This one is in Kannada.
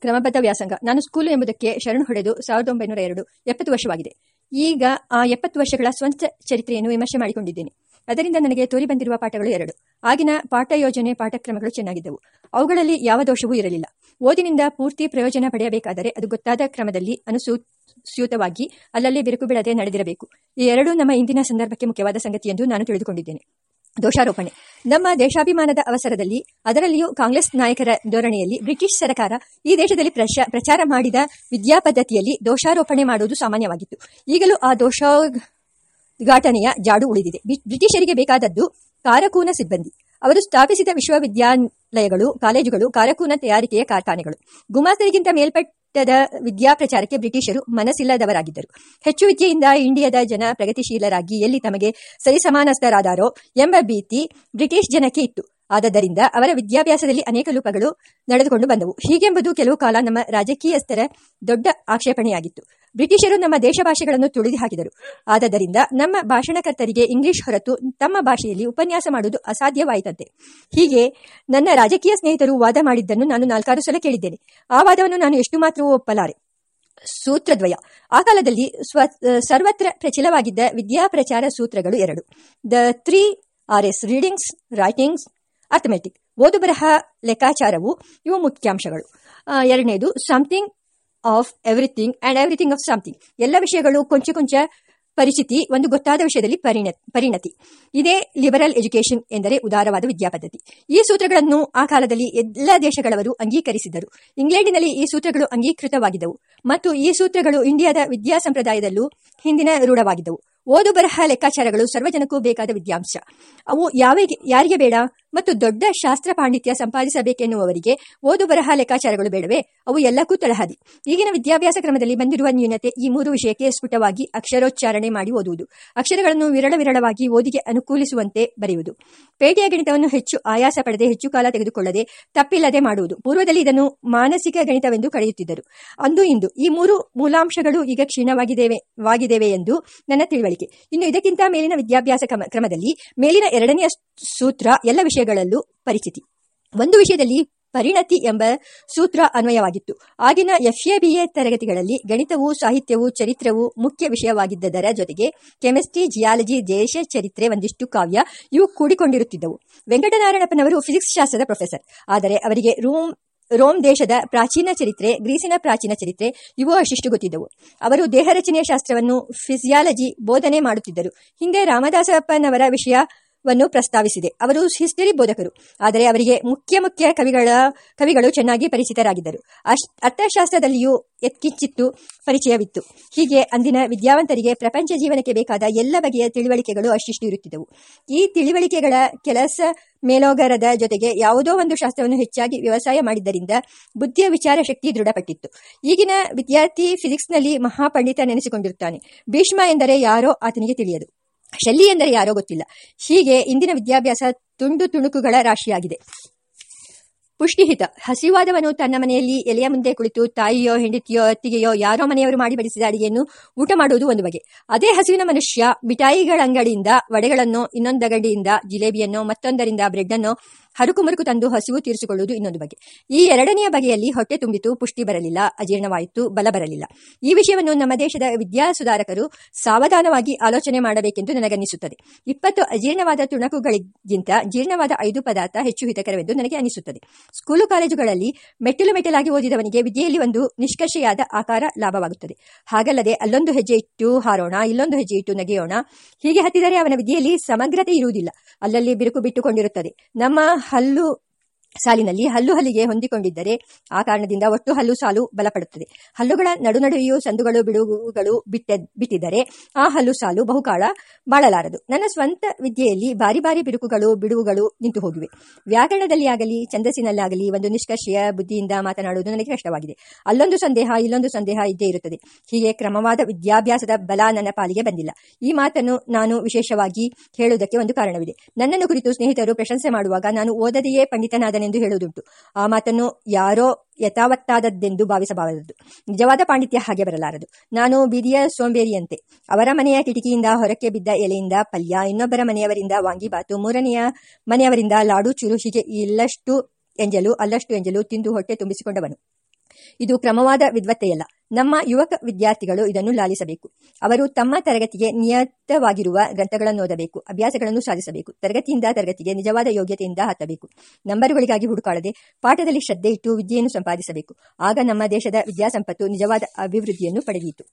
ಕ್ರಮಬದ್ಧ ವ್ಯಾಸಂಗ ನಾನು ಸ್ಕೂಲು ಎಂಬುದಕ್ಕೆ ಶರಣು ಹೊಡೆದು ಸಾವಿರದ ಒಂಬೈನೂರ ಎರಡು, ಎಪ್ಪತ್ತು ವರ್ಷವಾಗಿದೆ. ಈಗ ಆ ಎಪ್ಪತ್ತು ವರ್ಷಗಳ ಸ್ವಂತ ಚರಿತ್ರೆಯನ್ನು ವಿಮರ್ಶೆ ಮಾಡಿಕೊಂಡಿದ್ದೇನೆ. ಅದರಿಂದ ನನಗೆ ತೋರಿ ಬಂದಿರುವ ಪಾಠಗಳು ಎರಡು. ಆಗಿನ ಪಾಠ ಯೋಜನೆ ಪಾಠಕ್ರಮಗಳು ಚೆನ್ನಾಗಿದ್ದವು. ಅವುಗಳಲ್ಲಿ ಯಾವ ದೋಷವೂ ಇರಲಿಲ್ಲ. ಓದಿನಿಂದ ಪೂರ್ತಿ ಪ್ರಯೋಜನ ಪಡೆಯಬೇಕಾದರೆ ಅದು ಗೊತ್ತಾದ ಕ್ರಮದಲ್ಲಿ ಅನುಸೂಸ್ಯೂತವಾಗಿ ಅಲ್ಲಲ್ಲಿ ಬಿರುಕು ಬಿಡದೆ ನಡೆದಿರಬೇಕು. ಈ ಎರಡೂ ನಮ್ಮ ಇಂದಿನ ಸಂದರ್ಭಕ್ಕೆ ಮುಖ್ಯವಾದ ಸಂಗತಿ ಎಂದು ನಾನು ತಿಳಿದುಕೊಂಡಿದ್ದೇನೆ. ದೋಷಾರೋಪಣೆ. ನಮ್ಮ ದೇಶಾಭಿಮಾನದ ಅವಸರದಲ್ಲಿ ಅದರಲ್ಲಿಯೂ ಕಾಂಗ್ರೆಸ್ ನಾಯಕರ ಧೋರಣೆಯಲ್ಲಿ ಬ್ರಿಟಿಷ್ ಸರ್ಕಾರ ಈ ದೇಶದಲ್ಲಿ ಪ್ರಚ ಪ್ರಚಾರ ಮಾಡಿದ ವಿದ್ಯಾ ಪದ್ಧತಿಯಲ್ಲಿ ದೋಷಾರೋಪಣೆ ಮಾಡುವುದು ಸಾಮಾನ್ಯವಾಗಿತ್ತು. ಈಗಲೂ ಆ ದೋಷೋದ್ಘಾಟನೆಯ ಜಾಡು ಉಳಿದಿದೆ. ಬ್ರಿಟಿಷರಿಗೆ ಬೇಕಾದದ್ದು ಕಾರಕೂನ ಸಿಬ್ಬಂದಿ. ಅವರು ಸ್ಥಾಪಿಸಿದ ವಿಶ್ವವಿದ್ಯಾಲಯಗಳು ಕಾಲೇಜುಗಳು ಕಾರಕೂನ ತಯಾರಿಕೆಯ ಕಾರ್ಖಾನೆಗಳು. ಗುಮಾಸ್ತರಿಗಿಂತ ಮೇಲ್ಪಟ್ಟದ ವಿದ್ಯಾಪ್ರಚಾರಕ್ಕೆ ಬ್ರಿಟಿಷರು ಮನಸ್ಸಿಲ್ಲದವರಾಗಿದ್ದರು. ಹೆಚ್ಚು ವಿದ್ಯೆಯಿಂದ ಇಂಡಿಯಾದ ಜನ ಪ್ರಗತಿಶೀಲರಾಗಿ ಎಲ್ಲಿ ತಮಗೆ ಸರಿಸಮಾನಸ್ಥರಾದಾರೋ ಎಂಬ ಭೀತಿ ಬ್ರಿಟಿಷ್ ಜನಕ್ಕೆ ಇತ್ತು. ಆದ್ದರಿಂದ ಅವರ ವಿದ್ಯಾಭ್ಯಾಸದಲ್ಲಿ ಅನೇಕ ಲೋಪಗಳು ನಡೆದುಕೊಂಡು ಬಂದವು. ಹೀಗೆಂಬುದು ಕೆಲವು ಕಾಲ ನಮ್ಮ ರಾಜಕೀಯಸ್ಥರ ದೊಡ್ಡ ಆಕ್ಷೇಪಣೆಯಾಗಿತ್ತು. ಬ್ರಿಟಿಷರು ನಮ್ಮ ದೇಶ ಭಾಷೆಗಳನ್ನು ತುಳಿದು ಹಾಕಿದರು. ಆದ್ದರಿಂದ ನಮ್ಮ ಭಾಷಣಕರ್ತರಿಗೆ ಇಂಗ್ಲಿಷ್ ಹೊರತು ತಮ್ಮ ಭಾಷೆಯಲ್ಲಿ ಉಪನ್ಯಾಸ ಮಾಡುವುದು ಅಸಾಧ್ಯವಾಯಿತಂತೆ. ಹೀಗೆ ನನ್ನ ರಾಜಕೀಯ ಸ್ನೇಹಿತರು ವಾದ ಮಾಡಿದ್ದನ್ನು ನಾನು ನಾಲ್ಕಾರು ಸಲ ಕೇಳಿದ್ದೇನೆ. ಆ ವಾದವನ್ನು ನಾನು ಎಷ್ಟು ಮಾತ್ರವೂ ಒಪ್ಪಲಾರೆ. ಸೂತ್ರದ್ವಯ. ಆ ಕಾಲದಲ್ಲಿ ಸ್ವ ಸರ್ವತ್ರ ಪ್ರಚಲವಾಗಿದ್ದ ವಿದ್ಯಾಪ್ರಚಾರ ಸೂತ್ರಗಳು ಎರಡು. The three R's readings, writings arithmetic ಓದು ಬರಹ ಲೆಕ್ಕಾಚಾರವು ಇವು ಮುಖ್ಯಾಂಶಗಳು. ಎರಡನೇದು something of everything and everything of something ಎಲ್ಲ ವಿಷಯಗಳು ಕೊಂಚ ಕೊಂಚ ಪರಿಸ್ಥಿತಿ, ಒಂದು ಗೊತ್ತಾದ ವಿಷಯದಲ್ಲಿ ಪರಿಣ ಪರಿಣತಿ. ಇದೇ ಲಿಬರಲ್ ಎಜುಕೇಶನ್ ಎಂದರೆ ಉದಾರವಾದ ವಿದ್ಯಾಪದ್ಧತಿ ಈ ಸೂತ್ರಗಳನ್ನು ಆ ಕಾಲದಲ್ಲಿ ಎಲ್ಲ ದೇಶಗಳವರು ಅಂಗೀಕರಿಸಿದರು ಇಂಗ್ಲೆಂಡಿನಲ್ಲಿ ಈ ಸೂತ್ರಗಳು ಅಂಗೀಕೃತವಾಗಿದ್ದವು. ಮತ್ತು ಈ ಸೂತ್ರಗಳು ಇಂಡಿಯಾದ ವಿದ್ಯಾ ಸಂಪ್ರದಾಯದಲ್ಲೂ ಹಿಂದಿನ ರೂಢವಾಗಿದ್ದವು. ಓದು ಬರಹ ಲೆಕ್ಕಾಚಾರಗಳು ಸರ್ವಜನಕ್ಕೂ ಬೇಕಾದ ವಿದ್ಯಾಂಶ. ಅವು ಯಾವ, ಯಾರಿಗೆ ಬೇಡ? ಮತ್ತು ದೊಡ್ಡ ಶಾಸ್ತ್ರ ಪಾಂಡಿತ್ಯ ಸಂಪಾದಿಸಬೇಕೆನ್ನುವವರಿಗೆ ಓದು ಬರಹ ಲೆಕ್ಕಾಚಾರಗಳು ಬೇಡವೆ? ಅವು ಎಲ್ಲಕ್ಕೂ ತಳಹದಿ. ಈಗಿನ ವಿದ್ಯಾಭ್ಯಾಸ ಕ್ರಮದಲ್ಲಿ ಬಂದಿರುವ ನ್ಯೂನತೆ ಈ ಮೂರು ವಿಷಯಕ್ಕೆ ಸ್ಫುಟವಾಗಿ ಅಕ್ಷರೋಚ್ಚಾರಣೆ ಮಾಡಿ ಓದುವುದು. ಅಕ್ಷರಗಳನ್ನು ವಿರಳ ವಿರಳವಾಗಿ ಓದಿಗೆ ಅನುಕೂಲಿಸುವಂತೆ ಬರೆಯುವುದು. ಪೇಟೆಯ ಗಣಿತವನ್ನು ಹೆಚ್ಚು ಆಯಾಸ ಪಡೆದೆ ಹೆಚ್ಚು ಕಾಲ ತೆಗೆದುಕೊಳ್ಳದೆ ತಪ್ಪಿಲ್ಲದೆ ಮಾಡುವುದು. ಪೂರ್ವದಲ್ಲಿ ಇದನ್ನು ಮಾನಸಿಕ ಗಣಿತವೆಂದು ಕರೆಯುತ್ತಿದ್ದರು. ಅಂದು ಇಂದು ಈ ಮೂರು ಮೂಲಾಂಶಗಳು ಈಗ ಕ್ಷೀಣವಾಗಿದ್ದೇವೆ, ವಾಗಿದ್ದೇವೆ ಎಂದು ನನ್ನ ತಿಳುವಳಿಕೆ. ಇನ್ನು ಇದಕ್ಕಿಂತ ಮೇಲಿನ ವಿದ್ಯಾಭ್ಯಾಸ ಕ್ರಮ ಕ್ರಮದಲ್ಲಿ ಮೇಲಿನ ಎರಡನೆಯ ಸೂತ್ರ ಎಲ್ಲ ವಿಷಯಗಳಲ್ಲೂ ಪರಿಚಿತಿ. ಒಂದು ವಿಷಯದಲ್ಲಿ ಪರಿಣತಿ ಎಂಬ ಸೂತ್ರ ಅನ್ವಯವಾಗಿತ್ತು. ಆಗಿನ ಎಫ್ಎ ಬಿಎ ತರಗತಿಗಳಲ್ಲಿ ಗಣಿತವು ಸಾಹಿತ್ಯವು ಚರಿತ್ರವು ಮುಖ್ಯ ವಿಷಯವಾಗಿದ್ದದರ ಜೊತೆಗೆ ಕೆಮಿಸ್ಟ್ರಿ, ಜಿಯಾಲಜಿ, ದೇಶ ಚರಿತ್ರೆ ಒಂದಿಷ್ಟು ಕಾವ್ಯ ಇವು ಕೂಡಿಕೊಂಡಿರುತ್ತಿದ್ದವು. ವೆಂಕಟನಾರಾಯಣಪ್ಪನವರು ಫಿಸಿಕ್ಸ್ ಶಾಸ್ತ್ರದ ಪ್ರೊಫೆಸರ್. ಆದರೆ ಅವರಿಗೆ ರೋಮ್ ರೋಮ್ ದೇಶದ ಪ್ರಾಚೀನ ಚರಿತ್ರೆ, ಗ್ರೀಸಿನ ಪ್ರಾಚೀನ ಚರಿತ್ರೆ ಇವು ಅಷ್ಟಿಷ್ಟು ಗೊತ್ತಿದ್ದವು. ಅವರು ದೇಹ ರಚನೆಯ ಶಾಸ್ತ್ರವನ್ನು ಫಿಸಿಯಾಲಜಿ ಬೋಧನೆ ಮಾಡುತ್ತಿದ್ದರು. ಹಿಂದೆ ರಾಮದಾಸಪ್ಪನವರ ವಿಷಯವನ್ನು ಪ್ರಸ್ತಾವಿಸಿದೆ. ಅವರು ಹಿಸ್ಟರಿ ಬೋಧಕರು. ಆದರೆ ಅವರಿಗೆ ಮುಖ್ಯ ಮುಖ್ಯ ಕವಿಗಳ, ಕವಿಗಳು ಚೆನ್ನಾಗಿ ಪರಿಚಿತರಾಗಿದ್ದರು. ಅರ್ಥಶಾಸ್ತ್ರದಲ್ಲಿಯೂ ಎತ್ಕಿಚ್ಚಿತ್ತು ಪರಿಚಯವಿತ್ತು. ಹೀಗೆ ಅಂದಿನ ವಿದ್ಯಾವಂತರಿಗೆ ಪ್ರಪಂಚ ಜೀವನಕ್ಕೆ ಬೇಕಾದ ಎಲ್ಲ ಬಗೆಯ ತಿಳುವಳಿಕೆಗಳು ಅಷ್ಟಿಷ್ಟು ಇರುತ್ತಿದ್ದವು. ಈ ತಿಳುವಳಿಕೆಗಳ ಕೆಲಸ ಮೇಲೋಗರದ ಜೊತೆಗೆ ಯಾವುದೋ ಒಂದು ಶಾಸ್ತ್ರವನ್ನು ಹೆಚ್ಚಾಗಿ ವ್ಯವಸಾಯ ಮಾಡಿದ್ದರಿಂದ ಬುದ್ಧಿಯ ವಿಚಾರ ಶಕ್ತಿ ದೃಢಪಟ್ಟಿತ್ತು. ಈಗಿನ ವಿದ್ಯಾರ್ಥಿ ಫಿಸಿಕ್ಸ್ನಲ್ಲಿ ಮಹಾಪಂಡಿತ ನೆನೆಸಿಕೊಂಡಿರುತ್ತಾನೆ. ಭೀಷ್ಮ ಎಂದರೆ ಯಾರೋ ಆತನಿಗೆ ತಿಳಿಯದು. ಶೆಲ್ಲಿ ಎಂದರೆ ಯಾರೋ ಗೊತ್ತಿಲ್ಲ. ಹೀಗೆ ಇಂದಿನ ವಿದ್ಯಾಭ್ಯಾಸ ತುಂಡು ತುಣುಕುಗಳ ರಾಶಿಯಾಗಿದೆ. ಪುಷ್ಟಿಹಿತ. ಹಸಿವಾದವನು ತನ್ನ ಮನೆಯಲ್ಲಿ ಎಲೆಯ ಮುಂದೆ ಕುಳಿತು ತಾಯಿಯೋ, ಹೆಂಡತಿಯೋ, ಅತ್ತಿಗೆಯೋ, ಯಾರೋ ಮನೆಯವರು ಮಾಡಿ ಬಡಿಸಿದ ಅಡಿಗೆಯನ್ನು ಊಟ ಮಾಡುವುದು ಒಂದು ಬಗೆ. ಅದೇ ಹಸಿವಿನ ಮನುಷ್ಯ ಮಿಠಾಯಿಗಳ ಅಂಗಡಿಯಿಂದ, ವಡೆಗಳನ್ನು ಇನ್ನೊಂದಗಡಿಯಿಂದ ಜಿಲೇಬಿಯನ್ನು ಮತ್ತೊಂದರಿಂದ ಬ್ರೆಡ್ ಅನ್ನು ಹರುಕುಮರುಕು ತಂದು ಹಸಿವು ತೀರಿಸಿಕೊಳ್ಳುವುದು ಇನ್ನೊಂದು ಬಗೆ. ಈ ಎರಡನೆಯ ಬಗೆಯಲ್ಲಿ ಹೊಟ್ಟೆ ತುಂಬಿತು, ಪುಷ್ಟಿ ಬರಲಿಲ್ಲ, ಅಜೀರ್ಣವಾಯಿತು, ಬಲ ಬರಲಿಲ್ಲ. ಈ ವಿಷಯವನ್ನು ನಮ್ಮ ದೇಶದ ವಿದ್ಯಾ ಸುಧಾರಕರು ಸಾವಧಾನವಾಗಿ ಆಲೋಚನೆ ಮಾಡಬೇಕೆಂದು ನನಗನ್ನಿಸುತ್ತದೆ. ಇಪ್ಪತ್ತು ಅಜೀರ್ಣವಾದ ತುಣಕುಗಳಿಗಿಂತ ಜೀರ್ಣವಾದ ಐದು ಪದಾರ್ಥ ಹೆಚ್ಚು ಹಿತಕರವೆಂದು ನನಗೆ ಅನಿಸುತ್ತದೆ. ಸ್ಕೂಲು ಕಾಲೇಜುಗಳಲ್ಲಿ ಮೆಟ್ಟಿಲು ಮೆಟ್ಟಲಾಗಿ ಓದಿದವನಿಗೆ ವಿದ್ಯೆಯಲ್ಲಿ ಒಂದು ನಿಷ್ಕರ್ಷೆಯಾದ ಆಕಾರ ಲಾಭವಾಗುತ್ತದೆ. ಹಾಗಲ್ಲದೆ ಅಲ್ಲೊಂದು ಹೆಜ್ಜೆ ಇಟ್ಟು ಹಾರೋಣ, ಇಲ್ಲೊಂದು ಹೆಜ್ಜೆ ಇಟ್ಟು ನಗೆಯೋಣ, ಹೀಗೆ ಹತ್ತಿದರೆ ಅವನ ವಿದ್ಯೆಯಲ್ಲಿ ಸಮಗ್ರತೆ ಇರುವುದಿಲ್ಲ. ಅಲ್ಲಲ್ಲಿ ಬಿರುಕು ಬಿಟ್ಟುಕೊಂಡಿರುತ್ತದೆ. ನಮ್ಮ ಹಲ್ಲು ಸಾಲಿನಲ್ಲಿ ಹಲ್ಲು ಹಲ್ಲಿಗೆ ಹೊಂದಿಕೊಂಡಿದ್ದರೆ ಆ ಕಾರಣದಿಂದ ಒಟ್ಟು ಹಲ್ಲು ಸಾಲು ಬಲಪಡುತ್ತದೆ. ಹಲ್ಲುಗಳ ನಡುನಡುವೆಯೂ ಸಂದುಗಳು ಬಿಡುಗುಗಳು ಬಿಟ್ಟ, ಬಿಟ್ಟಿದ್ದರೆ ಆ ಹಲ್ಲು ಸಾಲು ಬಹುಕಾಲ ಬಾಳಲಾರದು. ನನ್ನ ಸ್ವಂತ ವಿದ್ಯೆಯಲ್ಲಿ ಬಾರಿ ಬಾರಿ ಬಿರುಕುಗಳು, ಬಿಡುವುಗಳು ನಿಂತು ಹೋಗಿವೆ. ವ್ಯಾಕರಣದಲ್ಲಿ ಆಗಲಿ, ಛಂದಸ್ಸಿನಲ್ಲಾಗಲಿ ಒಂದು ನಿಷ್ಕರ್ಷೆಯ ಬುದ್ಧಿಯಿಂದ ಮಾತನಾಡುವುದು ನನಗೆ ಕಷ್ಟವಾಗಿದೆ. ಅಲ್ಲೊಂದು ಸಂದೇಹ, ಇಲ್ಲೊಂದು ಸಂದೇಹ ಇದ್ದೇ ಇರುತ್ತದೆ. ಹೀಗೆ ಕ್ರಮವಾದ ವಿದ್ಯಾಭ್ಯಾಸದ ಬಲ ನನ್ನ ಪಾಲಿಗೆ ಬಂದಿಲ್ಲ. ಈ ಮಾತನ್ನು ನಾನು ವಿಶೇಷವಾಗಿ ಹೇಳುವುದಕ್ಕೆ ಒಂದು ಕಾರಣವಿದೆ. ನನ್ನನ್ನು ಕುರಿತು ಸ್ನೇಹಿತರು ಪ್ರಶಂಸೆ ಮಾಡುವಾಗ ನಾನು ಓದದೆಯೇ ಪಂಡಿತನಾದನೆಂದು ಹೇಳುವುದುಂಟು. ಆ ಮಾತನ್ನು ಯಾರೋ ಯಥಾವತ್ತಾದದ್ದೆಂದು ಭಾವಿಸಬಾರದು. ನಿಜವಾದ ಪಾಂಡಿತ್ಯ ಹಾಗೆ ಬರಲಾರದು. ನಾನು ಬೀದಿಯ ಸೋಂಬೇರಿಯಂತೆ. ಅವರ ಮನೆಯ ಕಿಟಕಿಯಿಂದ ಹೊರಕ್ಕೆ ಬಿದ್ದ ಎಲೆಯಿಂದ ಪಲ್ಯ, ಇನ್ನೊಬ್ಬರ ಮನೆಯವರಿಂದ ವಾಂಗಿಬಾತು ಮೂರನೆಯ ಮನೆಯವರಿಂದ ಲಾಡು ಚೂರು ಹೀಗೆ ಇಲ್ಲಷ್ಟು ಎಂಜಲು, ಅಲ್ಲಷ್ಟು ಎಂಜಲು ತಿಂದು ಹೊಟ್ಟೆ ತುಂಬಿಸಿಕೊಂಡವನು. ಇದು ಕ್ರಮವಾದ ವಿದ್ವತ್ತೆಯಲ್ಲ. ನಮ್ಮ ಯುವಕ ವಿದ್ಯಾರ್ಥಿಗಳು ಇದನ್ನು ಲಾಲಿಸಬೇಕು. ಅವರು ತಮ್ಮ ತರಗತಿಗೆ ನಿಯತವಾಗಿರುವ ಗ್ರಂಥಗಳನ್ನು ಓದಬೇಕು, ಅಭ್ಯಾಸಗಳನ್ನು ಸಾಧಿಸಬೇಕು, ತರಗತಿಯಿಂದ ತರಗತಿಗೆ ನಿಜವಾದ ಯೋಗ್ಯತೆಯಿಂದ ಹತ್ತಬೇಕು ನಂಬರುಗಳಿಗಾಗಿ ಹುಡುಕಾಡದೆ ಪಾಠದಲ್ಲಿ ಶ್ರದ್ಧೆ ಇಟ್ಟು ವಿದ್ಯೆಯನ್ನು ಸಂಪಾದಿಸಬೇಕು. ಆಗ ನಮ್ಮ ದೇಶದ ವಿದ್ಯಾಸಂಪತ್ತು ನಿಜವಾದ ಅಭಿವೃದ್ಧಿಯನ್ನು ಪಡೆದೀತು.